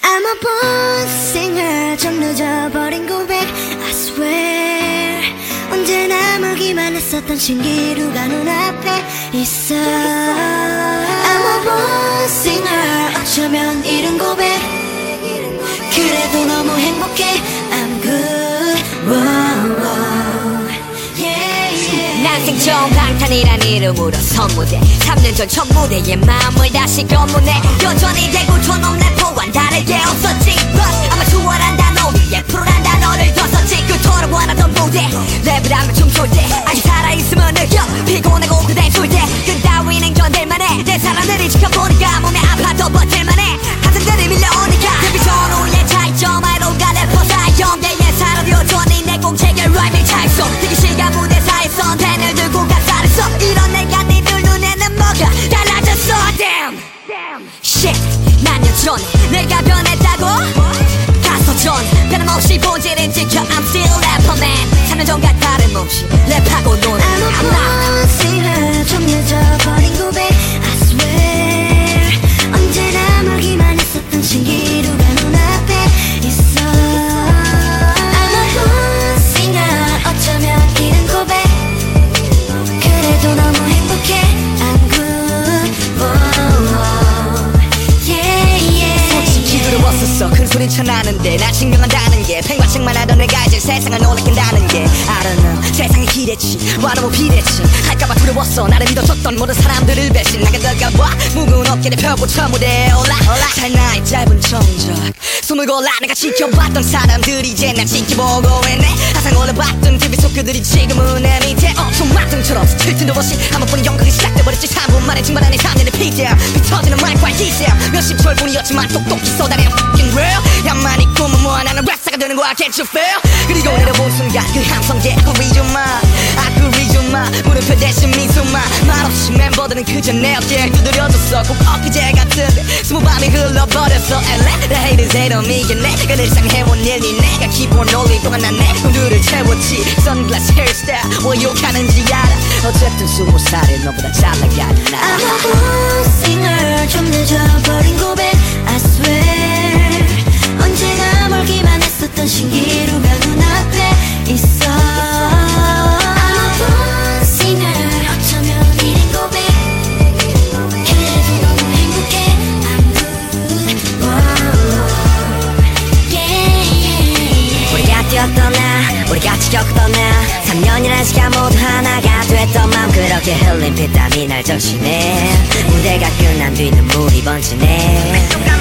I'm a born singer 좀 늦어버린 고백 I swear. 언제나 멀기만 했었던 신기루가 눈앞에 있어. I'm a born singer 어쩌면 이른 고백. 그래도 너무 행복해 yeah. 난 생존 방탄이란 이름으로 선무대 3년 전 첫 무대에 마음을 다시 검문해. 여전히 대구촌놈 래퍼와는 다르게 없었지. But 아마 추월한 단어 위에 프로란 단어를 더 썼지. 그토록 원하던 무대 랩을 하면 춤출 때 아직 살아있으면 느껴 피곤하고 그대 줄때 전히 내가 변했다고 큰 소리 쳐 나는데 난 증명한다는 게 팽과책만 하던 내가 이제 세상을 놀래킨다는 게 know 세상이 기대치 와도 뭐 비대치. 할까봐 두려웠어. 나를 믿어줬던 모든 사람들을 배신하게 될까봐 무거운 어깨를 펴고 저 무대에 올라. 잘 나의 짧은 정적 숨을 골라 내가 지켜봤던 사람들이 이제 날 지켜보고 있네. 항상 올려봤던 TV 속 그들이 지금은 내 밑에 엄청 막둥처럼 스칠 틈도 없이 한 번뿐인 연극이 시작돼버렸지. 3분 만에 증발하는 3년의 피자 비터지는 마이크와 희생 몇십 초일 뿐이었지만 똑똑히 fucking real 야만 이 꿈은 뭐야 나는 랩사가 되는 거야. Can't you feel? 그리고 내려본 순간 그 함성에 그리 좀마. 아 그리 좀마. 물음표 대신 미소만 말없이 멤버들은 그저 내 어깨를 두드려줬어. 꼭 엊그제 같은데 스무 밤이 흘러버렸어. And let the haters hate on me. 내가 늘상 해온 일이 내가 기본 올리고 난내 꿈들을 채웠지. 선글라스 헤어스타일 뭐 욕하는지 알아. 어쨌든 스무 살에 너보다 잘 나가는 나 I'm a singer 좀 늦어버린 고백 I swear 피땀이 날 적시네 무대가 끝난 뒤 눈물이 번지네